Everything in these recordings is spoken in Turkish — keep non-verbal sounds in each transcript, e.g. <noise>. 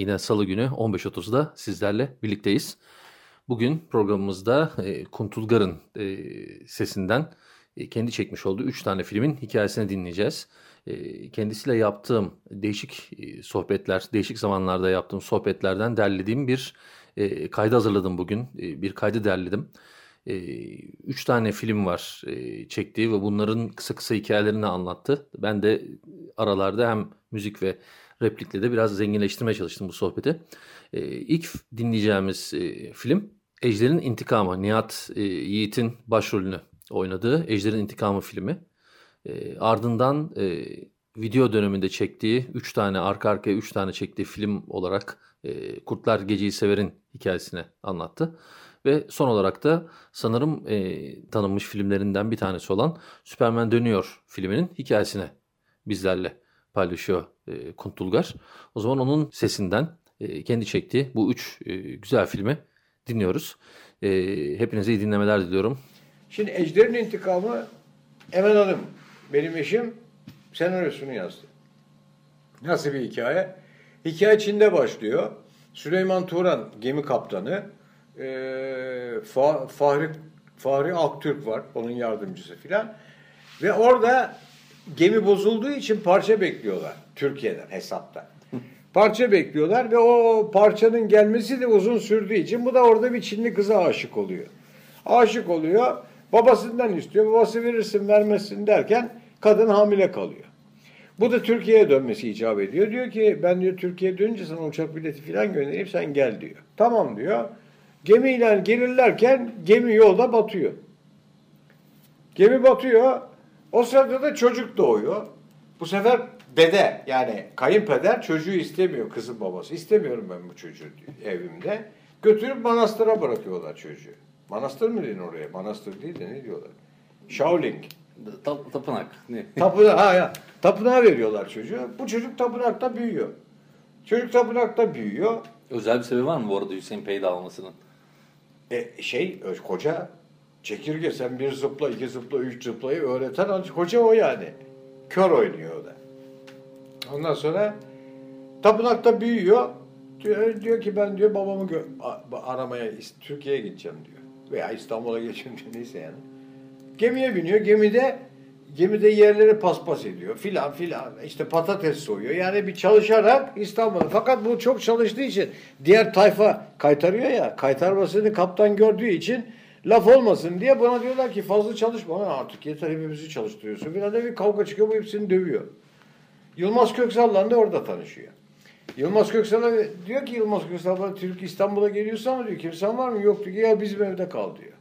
Yine salı günü 15.30'da sizlerle birlikteyiz. Bugün programımızda e, Kuntulgar'ın e, sesinden e, kendi çekmiş olduğu 3 tane filmin hikayesini dinleyeceğiz. E, kendisiyle yaptığım değişik e, sohbetler, değişik zamanlarda yaptığım sohbetlerden derlediğim bir e, kaydı hazırladım bugün. E, bir kaydı derledim. E, üç tane film var e, çektiği ve bunların kısa kısa hikayelerini anlattı. Ben de aralarda hem müzik ve replikle de biraz zenginleştirmeye çalıştım bu sohbeti. E, ilk dinleyeceğimiz e, film Ejder'in İntikamı. Nihat e, Yiğit'in başrolünü oynadığı Ejder'in İntikamı filmi. E, ardından e, video döneminde çektiği 3 tane arka arkaya 3 tane çektiği film olarak e, Kurtlar Geceyi Sever'in hikayesini anlattı. Ve son olarak da sanırım e, tanınmış filmlerinden bir tanesi olan Süpermen Dönüyor filminin hikayesini bizlerle paylaşıyor e, Kuntulgar. O zaman onun sesinden e, kendi çektiği bu üç e, güzel filmi dinliyoruz. E, hepinize iyi dinlemeler diliyorum. Şimdi Ejder'in intikamı Emel Hanım benim eşim senaryosunu yazdı. Nasıl bir hikaye? Hikaye Çin'de başlıyor. Süleyman Turan gemi kaptanı. Fa- Fahri, Fahri Aktürk var. Onun yardımcısı filan. Ve orada gemi bozulduğu için parça bekliyorlar. Türkiye'den hesapta. <laughs> Parça bekliyorlar ve o parçanın gelmesi de uzun sürdüğü için bu da orada bir Çinli kıza aşık oluyor. Aşık oluyor. Babasından istiyor. Babası verirsin vermezsin derken kadın hamile kalıyor. Bu da Türkiye'ye dönmesi icap ediyor. Diyor ki ben diyor Türkiye'ye dönünce sana uçak bileti falan göndereyim sen gel diyor. Tamam diyor. Gemiyle gelirlerken gemi yolda batıyor. Gemi batıyor. O sırada da çocuk doğuyor. Bu sefer dede yani kayınpeder çocuğu istemiyor kızın babası. İstemiyorum ben bu çocuğu diyor evimde. Götürüp manastıra bırakıyorlar çocuğu. Manastır mı denir oraya? Manastır değil de ne diyorlar? Shaolin. Tap, tapınak. Ne? Tapınağa, ha, ya, tapınağa veriyorlar çocuğu. Bu çocuk tapınakta büyüyor. Çocuk tapınakta büyüyor. Özel bir sebebi var mı bu arada Hüseyin Peyda almasının? E, şey koca çekirge sen bir zıpla, iki zıpla, üç zıplayı öğreten ancak koca o yani. Kör oynuyor o da. Ondan sonra tapınakta büyüyor. Diyor, diyor ki ben diyor babamı aramaya Türkiye'ye gideceğim diyor. Veya İstanbul'a geçeceğim diyor <laughs> neyse yani. Gemiye biniyor. Gemide gemide yerleri paspas ediyor filan filan. İşte patates soyuyor. Yani bir çalışarak İstanbul'a. Fakat bu çok çalıştığı için diğer tayfa kaytarıyor ya. Kaytarmasını kaptan gördüğü için laf olmasın diye buna diyorlar ki fazla çalışma artık yeter hepimizi çalıştırıyorsun. Da bir kavga çıkıyor bu hepsini dövüyor. Yılmaz Köksal'la da orada tanışıyor. Yılmaz Köksal'a diyor ki Yılmaz Köksal bana Türk İstanbul'a geliyorsa mı diyor kimsen var mı? Yok diyor ya bizim evde kal diyor.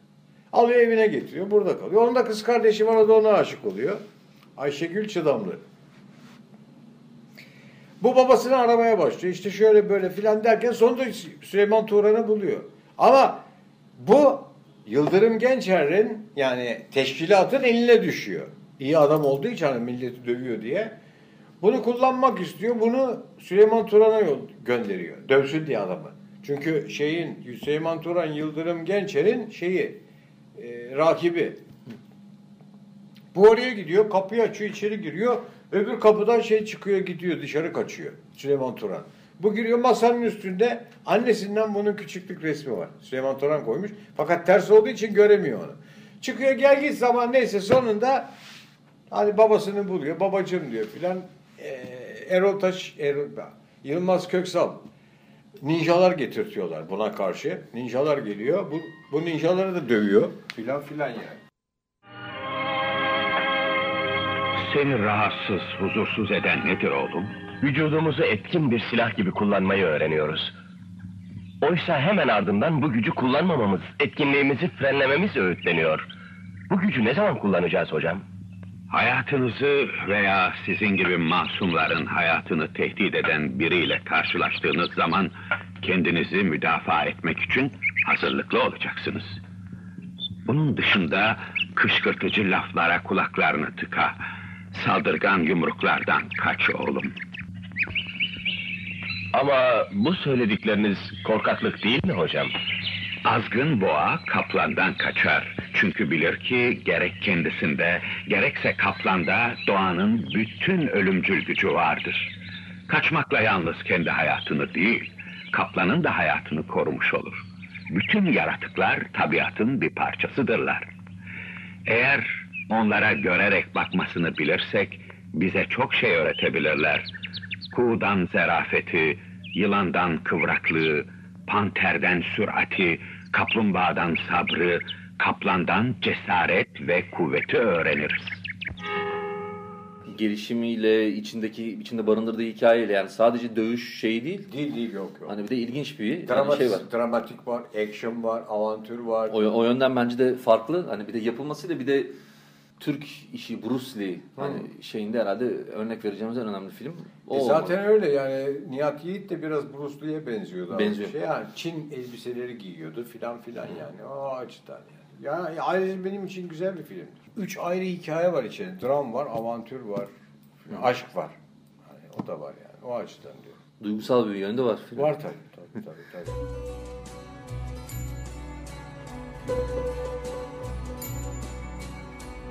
Alıyor evine getiriyor burada kalıyor. Onun da kız kardeşi var o da ona aşık oluyor. Ayşegül Çıdamlı. Bu babasını aramaya başlıyor. İşte şöyle böyle filan derken sonunda Süleyman Turan'ı buluyor. Ama bu Yıldırım Gençer'in yani teşkilatın eline düşüyor. İyi adam olduğu için hani milleti dövüyor diye. Bunu kullanmak istiyor. Bunu Süleyman Turan'a gönderiyor. Dövsün diye adamı. Çünkü şeyin Süleyman Turan Yıldırım Gençer'in şeyi e, rakibi. Bu oraya gidiyor, kapıyı açıyor, içeri giriyor. Öbür kapıdan şey çıkıyor, gidiyor, dışarı kaçıyor. Süleyman Turan. Bu giriyor masanın üstünde annesinden bunun küçüklük resmi var. Süleyman Turan koymuş. Fakat ters olduğu için göremiyor onu. Çıkıyor gel git zaman neyse sonunda hani babasını buluyor. Babacım diyor filan. Ee, Erol Taş, Erol, Yılmaz Köksal ninjalar getirtiyorlar buna karşı. Ninjalar geliyor. Bu, bu ninjaları da dövüyor. Filan filan yani. Seni rahatsız, huzursuz eden nedir oğlum? Vücudumuzu etkin bir silah gibi kullanmayı öğreniyoruz. Oysa hemen ardından bu gücü kullanmamamız, etkinliğimizi frenlememiz öğütleniyor. Bu gücü ne zaman kullanacağız hocam? Hayatınızı veya sizin gibi masumların hayatını tehdit eden biriyle karşılaştığınız zaman kendinizi müdafaa etmek için hazırlıklı olacaksınız. Bunun dışında kışkırtıcı laflara kulaklarını tıka. Saldırgan yumruklardan kaç oğlum. Ama bu söyledikleriniz korkaklık değil mi hocam? Azgın boğa kaplandan kaçar. Çünkü bilir ki gerek kendisinde gerekse kaplanda doğanın bütün ölümcül gücü vardır. Kaçmakla yalnız kendi hayatını değil, kaplanın da hayatını korumuş olur. Bütün yaratıklar tabiatın bir parçasıdırlar. Eğer onlara görerek bakmasını bilirsek bize çok şey öğretebilirler. Kuğudan zerafeti, yılandan kıvraklığı, panterden sürati, kaplumbağadan sabrı, kaplandan cesaret ve kuvveti öğreniriz. Gelişimiyle, içindeki içinde barındırdığı hikayeyle yani sadece dövüş şeyi değil. Değil değil yok yok. Hani bir de ilginç bir yani Dramatik, şey var. dramatik var, action var, avantür var. O, o yönden bence de farklı. Hani bir de yapılmasıyla bir de Türk işi Bruce Lee hani şeyinde herhalde örnek vereceğimiz en önemli film. O E zaten olmalı. öyle yani Nihat Yiğit de biraz Bruce Lee'ye benziyordu. abi. Benziyor. Şey yani Çin elbiseleri giyiyordu filan filan yani o açıdan yani. Ya, ya ayrıca benim için güzel bir filmdir. Üç ayrı hikaye var içinde. Dram var, avantür var, aşk var. Yani o da var yani o açıdan diyor. Duygusal bir yönü de var. film. Var tabii tabii tabii. tabii. <laughs>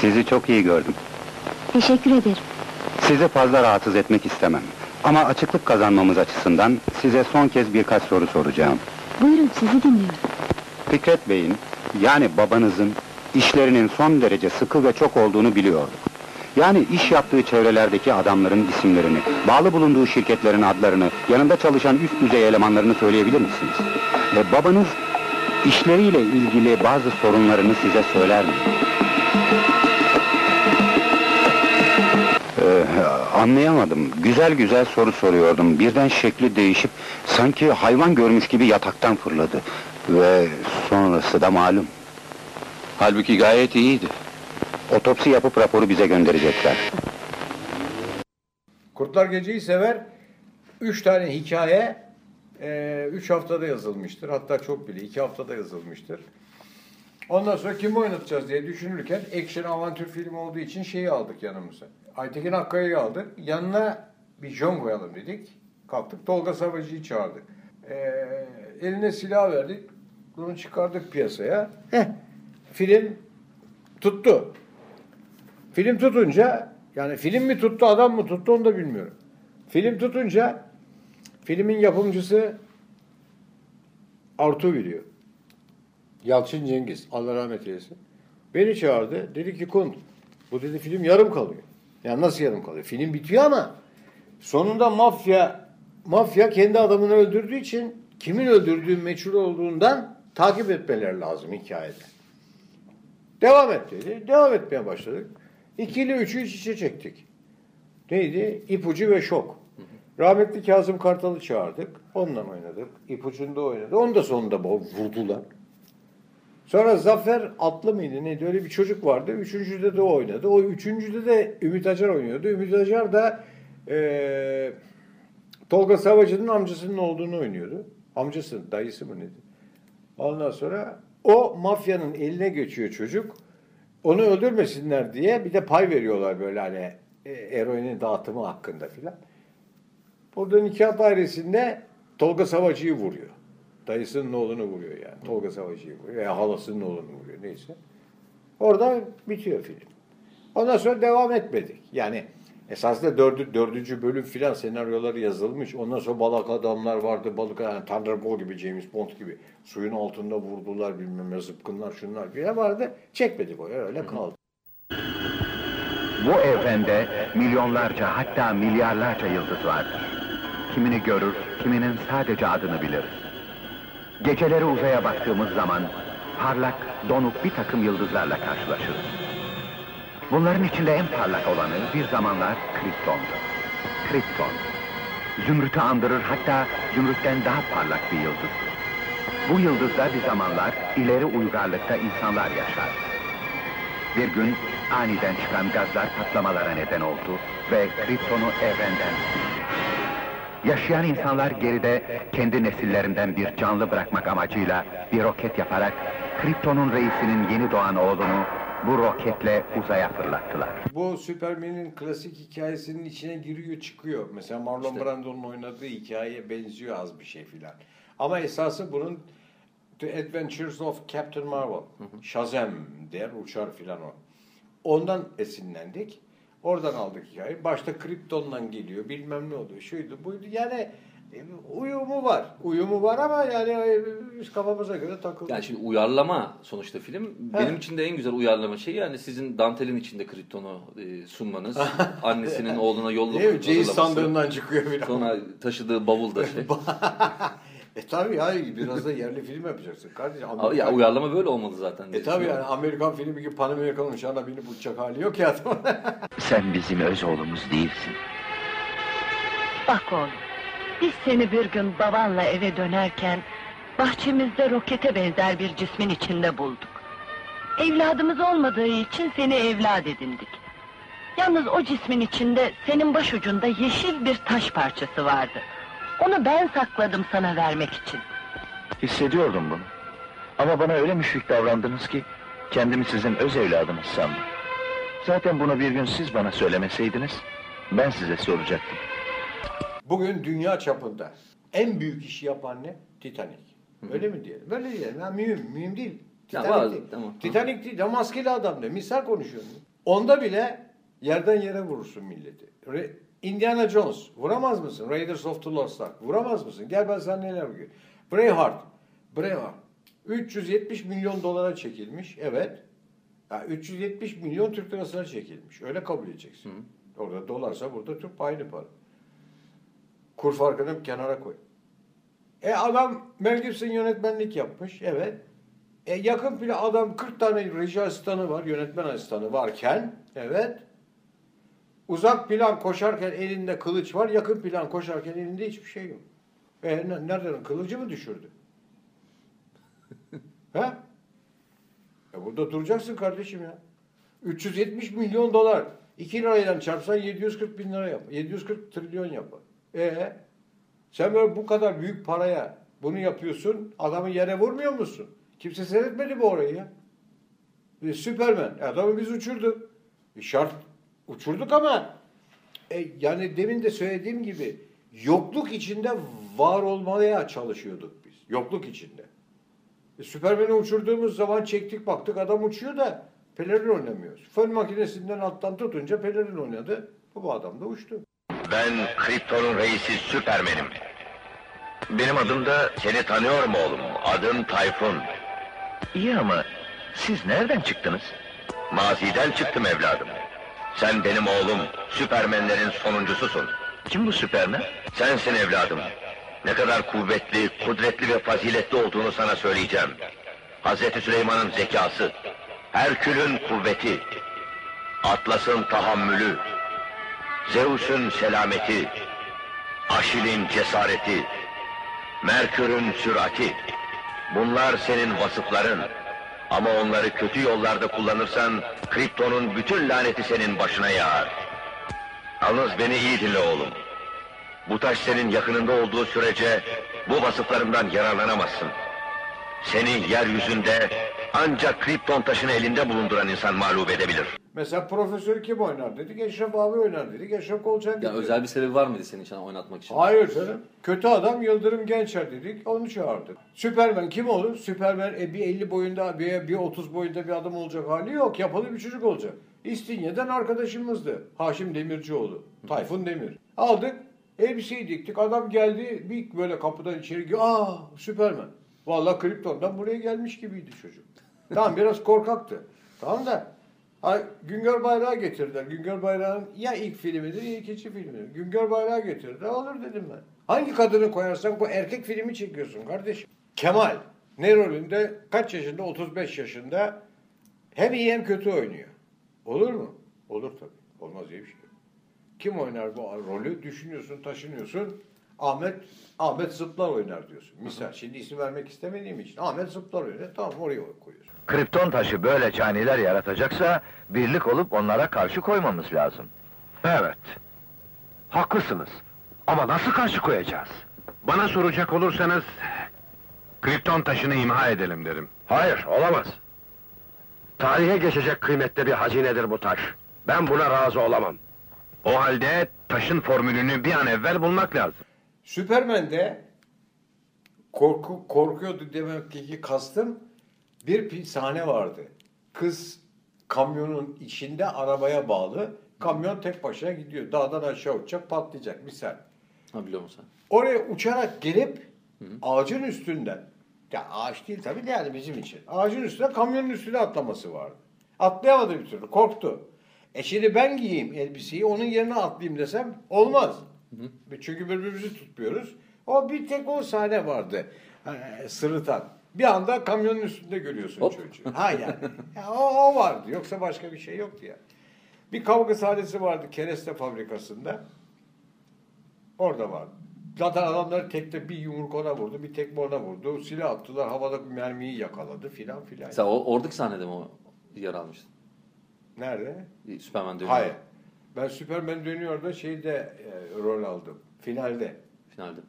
Sizi çok iyi gördüm. Teşekkür ederim. Sizi fazla rahatsız etmek istemem. Ama açıklık kazanmamız açısından size son kez birkaç soru soracağım. Buyurun sizi dinliyorum. Fikret Bey'in, yani babanızın işlerinin son derece sıkı ve çok olduğunu biliyorduk. Yani iş yaptığı çevrelerdeki adamların isimlerini, bağlı bulunduğu şirketlerin adlarını, yanında çalışan üst düzey elemanlarını söyleyebilir misiniz? Ve babanız işleriyle ilgili bazı sorunlarını size söyler mi? Anlayamadım. Güzel güzel soru soruyordum. Birden şekli değişip sanki hayvan görmüş gibi yataktan fırladı. Ve sonrası da malum. Halbuki gayet iyiydi. Otopsi yapıp raporu bize gönderecekler. Kurtlar Gece'yi sever. Üç tane hikaye e, üç haftada yazılmıştır. Hatta çok bile iki haftada yazılmıştır. Ondan sonra kimi oynatacağız diye düşünürken action avantür film olduğu için şeyi aldık yanımıza. Aytekin Akkaya'yı aldık. Yanına bir John koyalım dedik. Kalktık Tolga Savacı'yı çağırdık. Ee, eline silah verdik. Bunu çıkardık piyasaya. Heh, film tuttu. Film tutunca yani film mi tuttu adam mı tuttu onu da bilmiyorum. Film tutunca filmin yapımcısı Artu biliyor. Yalçın Cengiz Allah rahmet eylesin. Beni çağırdı. Dedi ki Kunt bu dedi film yarım kalıyor. Yani nasıl yarım kalıyor? Film bitiyor ama sonunda mafya mafya kendi adamını öldürdüğü için kimin öldürdüğü meçhul olduğundan takip etmeleri lazım hikayede. Devam et dedi. Devam etmeye başladık. İkili üçü iç içe çektik. Neydi? İpucu ve şok. Rahmetli Kazım Kartal'ı çağırdık. Onunla oynadık. İpucunda oynadı. Onu da sonunda vurdular. Sonra Zafer Atlı mıydı neydi öyle bir çocuk vardı. Üçüncüde de o oynadı. O üçüncüde de Ümit Acar oynuyordu. Ümit Acar da eee, Tolga Savacı'nın amcasının olduğunu oynuyordu. Amcası, dayısı mı neydi? Ondan sonra o mafyanın eline geçiyor çocuk. Onu öldürmesinler diye bir de pay veriyorlar böyle hani e, eroinin dağıtımı hakkında filan. Burada nikah dairesinde Tolga Savacı'yı vuruyor. Dayısının oğlunu vuruyor yani. Tolga Savacı'yı vuruyor. Veya halasının oğlunu vuruyor neyse. Orada bitiyor film. Ondan sonra devam etmedik. Yani esasında dördü, dördüncü bölüm filan senaryoları yazılmış. Ondan sonra balık adamlar vardı. Balık yani Thunderball gibi, James Bond gibi. Suyun altında vurdular bilmem ne zıpkınlar şunlar filan vardı. Çekmedik o öyle kaldı. Bu evrende milyonlarca hatta milyarlarca yıldız vardır. Kimini görür, kiminin sadece adını biliriz. Geceleri uzaya baktığımız zaman parlak, donuk bir takım yıldızlarla karşılaşırız. Bunların içinde en parlak olanı bir zamanlar Krypton'du. Krypton. Zümrüt'ü andırır hatta Zümrüt'ten daha parlak bir yıldızdır. Bu yıldızda bir zamanlar ileri uygarlıkta insanlar yaşar. Bir gün aniden çıkan gazlar patlamalara neden oldu ve Krypton'u evrenden sildi. Yaşayan insanlar geride kendi nesillerinden bir canlı bırakmak amacıyla bir roket yaparak Krypton'un reisinin yeni doğan oğlunu bu roketle uzaya fırlattılar. Bu Superman'in klasik hikayesinin içine giriyor çıkıyor. Mesela Marlon İşte. Brando'nun oynadığı hikayeye benziyor az bir şey filan. Ama esası bunun The Adventures of Captain Marvel. Shazam der uçar filan o. Ondan esinlendik. Oradan aldık hikayeyi. Başta Krypton'dan geliyor. Bilmem ne oluyor. Şuydu buydu. Yani e, uyumu var. Uyumu var ama yani e, biz kafamıza göre takıldık. Yani şimdi uyarlama sonuçta film. Evet. Benim için de en güzel uyarlama şey yani sizin dantelin içinde Krypton'u e, sunmanız. <laughs> annesinin oğluna yolluk hazırlaması. sandığından çıkıyor filan. Sonra taşıdığı bavulda şey. <laughs> <laughs> e tabii ya biraz da yerli film yapacaksın kardeşim. Ama ya uyarlama böyle olmalı zaten. E tabii yani. Amerikan filmi gibi Pan Amerikan uçağına binip uçacak hali yok ya adamın. <laughs> Sen bizim öz oğlumuz değilsin. Bak oğlum, biz seni bir gün babanla eve dönerken bahçemizde rokete benzer bir cismin içinde bulduk. Evladımız olmadığı için seni evlat edindik. Yalnız o cismin içinde senin başucunda yeşil bir taş parçası vardı. Onu ben sakladım sana vermek için. Hissediyordum bunu. Ama bana öyle müşfik davrandınız ki kendimi sizin öz evladınız sandım. Zaten bunu bir gün siz bana söylemeseydiniz ben size soracaktım. Bugün dünya çapında en büyük işi yapan ne? Titanic. Öyle mi diyelim? Böyle diyelim. Ha, mühim, mühim değil. Ya Titanic değil. tamam. Titanic değil. Ya maskeli adam ne? Misal konuşuyorum. Onda bile yerden yere vurursun milleti. Re- Indiana Jones. Vuramaz mısın? Raiders of the Lost Ark. Vuramaz mısın? Gel ben sana neler bugün. Braveheart. Braveheart. 370 milyon dolara çekilmiş. Evet. Ya 370 milyon Türk lirasına çekilmiş. Öyle kabul edeceksin. Orada dolarsa burada Türk aynı para. Kur farkını kenara koy. E adam Mel Gibson yönetmenlik yapmış. Evet. E yakın plan adam 40 tane reji asistanı var, yönetmen asistanı varken evet. Uzak plan koşarken elinde kılıç var, yakın plan koşarken elinde hiçbir şey yok. E ne- nereden kılıcı mı düşürdü? <laughs> He? E burada duracaksın kardeşim ya. 370 milyon dolar. 2 lirayla çarpsan 740 bin lira yap. 740 trilyon yapar. E sen böyle bu kadar büyük paraya bunu yapıyorsun. Adamı yere vurmuyor musun? Kimse seyretmedi mi orayı ya? E, Süpermen. Adamı biz uçurduk. E, şart uçurduk ama e, yani demin de söylediğim gibi yokluk içinde var olmaya çalışıyorduk biz. Yokluk içinde. E, Süpermen'i uçurduğumuz zaman çektik baktık adam uçuyor da pelerin oynamıyor. Fön makinesinden alttan tutunca pelerin oynadı. Bu adam da uçtu. Ben Krypton'un reisi Süpermen'im. Benim adım da seni tanıyorum oğlum. Adım Tayfun. İyi ama siz nereden çıktınız? Maziden çıktım evladım. Sen benim oğlum, Süpermenlerin sonuncususun. Kim bu Süpermen? Sensin evladım. Ne kadar kuvvetli, kudretli ve faziletli olduğunu sana söyleyeceğim. Hazreti Süleyman'ın zekası, Herkül'ün kuvveti, Atlas'ın tahammülü, Zeus'un selameti, Aşil'in cesareti, Merkür'ün sürati. Bunlar senin vasıfların. Ama onları kötü yollarda kullanırsan, Kripton'un bütün laneti senin başına yağar. Yalnız beni iyi dinle oğlum. Bu taş senin yakınında olduğu sürece, bu vasıflarından yararlanamazsın. Seni yeryüzünde ancak Kripton taşını elinde bulunduran insan mağlup edebilir. Mesela profesör kim oynar dedik. Eşref abi oynar dedik. Eşref Kolçak Ya gitti. özel bir sebebi var mıydı senin için oynatmak için? Hayır canım. Kötü adam Yıldırım Gençer dedik. Onu çağırdık. Süpermen kim olur? Süpermen e, bir 50 boyunda bir, bir 30 boyunda bir adam olacak hali yok. Yapalı bir çocuk olacak. İstinye'den arkadaşımızdı. Haşim Demircioğlu. Tayfun Demir. Aldık. Elbiseyi diktik. Adam geldi. Bir böyle kapıdan içeri giriyor. Aa Süpermen. Vallahi Krypton'dan buraya gelmiş gibiydi çocuk. Tamam biraz korkaktı. Tamam da Güngör Bayrağı getirdiler. Güngör Bayrak'ın ya ilk filmidir ya ikinci filmidir. Güngör Bayrağı getirdiler. Olur dedim ben. Hangi kadını koyarsan bu erkek filmi çekiyorsun kardeşim. Kemal ne rolünde kaç yaşında? 35 yaşında. Hem iyi hem kötü oynuyor. Olur mu? Olur tabii. Olmaz diye bir şey. Kim oynar bu rolü? Düşünüyorsun, taşınıyorsun. Ahmet Ahmet Zıplar oynar diyorsun. Misal şimdi isim vermek istemediğim için. Ahmet Zıplar oynar. Tamam oraya koyuyorsun. Kripton taşı böyle caniler yaratacaksa birlik olup onlara karşı koymamız lazım. Evet. Haklısınız. Ama nasıl karşı koyacağız? Bana soracak olursanız... Kripton taşını imha edelim derim. Hayır, olamaz. Tarihe geçecek kıymetli bir hazinedir bu taş. Ben buna razı olamam. O halde taşın formülünü bir an evvel bulmak lazım. Süpermen'de korku, korkuyordu demek ki kastım bir sahne vardı. Kız kamyonun içinde arabaya bağlı. Kamyon tek başına gidiyor. Dağdan aşağı uçacak patlayacak misal. Ha biliyor musun? Oraya uçarak gelip ağacın üstünden ya ağaç değil tabii de yani bizim için. Ağacın üstüne kamyonun üstüne atlaması vardı. Atlayamadı bir türlü. Korktu. E şimdi ben giyeyim elbiseyi onun yerine atlayayım desem olmaz. Çünkü birbirimizi tutmuyoruz. O bir tek o sahne vardı. Ha, Sırıtan. Bir anda kamyonun üstünde görüyorsun Hop. çocuğu. Ha yani. Ya o, o vardı. Yoksa başka bir şey yoktu ya. Bir kavga sahnesi vardı kereste fabrikasında. Orada vardı. Zaten adamlar tekte bir yumruk ona vurdu, bir tekme ona vurdu. Silah attılar, havada bir mermiyi yakaladı filan filan. Sen o, oradaki sahnede mi yer almıştın? Nerede? Bir Süperman dönüyor. Hayır. Ben Süpermen dönüyor da şeyde e, rol aldım. Finalde. Finalde.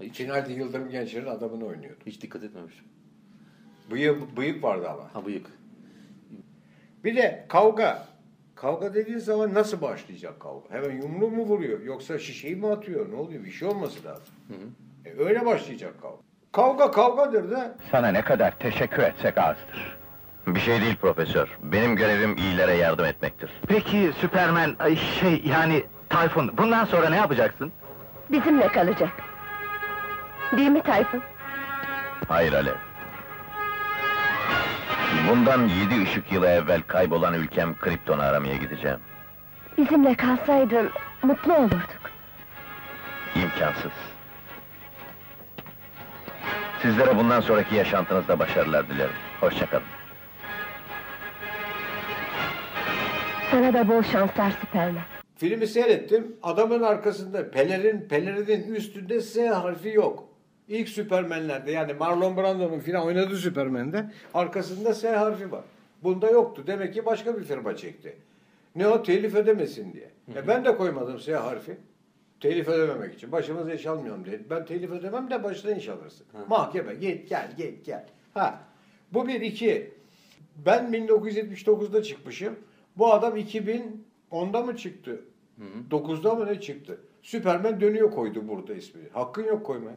Hiç, Finalde Yıldırım Gençler'in adamını oynuyordu. hiç dikkat etmemişim. Bıyık, bıyık vardı ama. Ha bıyık. Bir de kavga. Kavga dediğin zaman nasıl başlayacak kavga? Hemen yumruğu mu vuruyor? Yoksa şişeyi mi atıyor? Ne oluyor? Bir şey olması lazım. E, öyle başlayacak kavga. Kavga kavgadır da Sana ne kadar teşekkür etsek azdır. Bir şey değil profesör. Benim görevim iyilere yardım etmektir. Peki Süpermen, ay, şey yani Tayfun, bundan sonra ne yapacaksın? Bizimle kalacak. Değil mi Tayfun? Hayır Alev. Bundan yedi ışık yılı evvel kaybolan ülkem Kripton'u aramaya gideceğim. Bizimle kalsaydın mutlu olurduk. İmkansız. Sizlere bundan sonraki yaşantınızda başarılar dilerim. Hoşçakalın. Sana da bol şanslar Süpermen. filmi seyrettim. Adamın arkasında pelerin, pelerinin üstünde S harfi yok. İlk Süpermenlerde yani Marlon Brando'nun filan oynadığı Süpermen'de arkasında S harfi var. Bunda yoktu. Demek ki başka bir firma çekti. Ne o? Telif ödemesin diye. E ben de koymadım S harfi. Telif ödememek için. Başımıza iş almıyorum dedi. Ben telif ödemem de başına iş alırsın. Mahkeme git gel git gel. Ha. Bu bir iki. Ben 1979'da çıkmışım. Bu adam 2010'da mı çıktı? 9'da mı ne çıktı? Süpermen dönüyor koydu burada ismini. Hakkın yok koymaya.